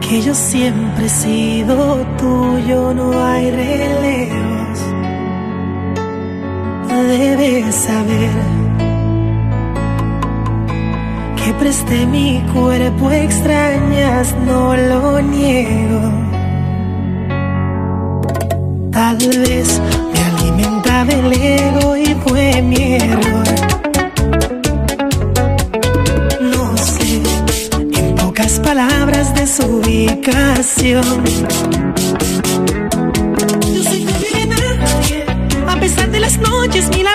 Que yo siempre he sido tuyo, no hay relevos. Debes saber que presté mi cuerpo extrañas, no lo niego. Tal vez me alimentaba el ego palabras de su ubicación. Yo soy nadie, a pesar de las noches, mil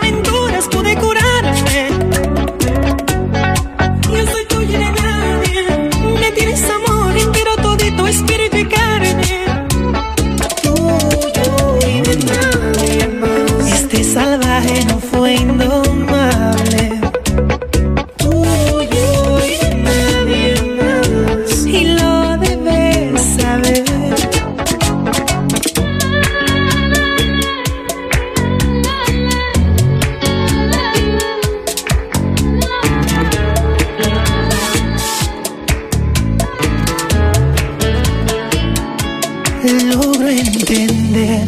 logro entender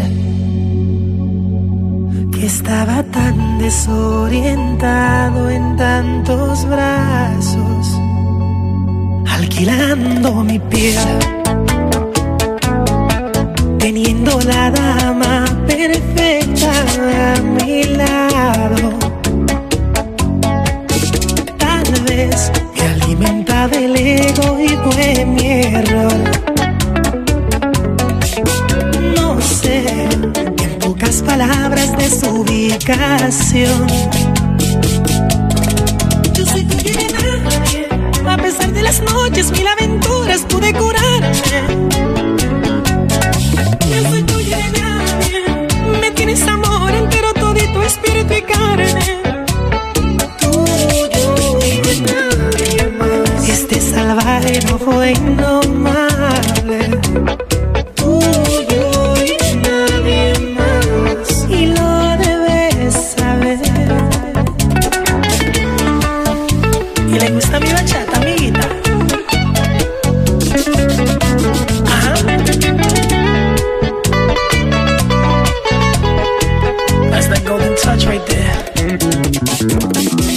que estaba tan desorientado en tantos brazos, alquilando mi piel, teniendo la dama perfecta a mi lado. Tal vez me alimentaba el ego y fue mi error. Palabras de su ubicación. Yo soy y de nadie, a pesar de las noches, mil aventuras pude curarme. Yo soy y de nadie, me tienes amor entero, todito, espíritu y carne. Tuyo y de nadie más. Este salvaje no fue indomable Thank you.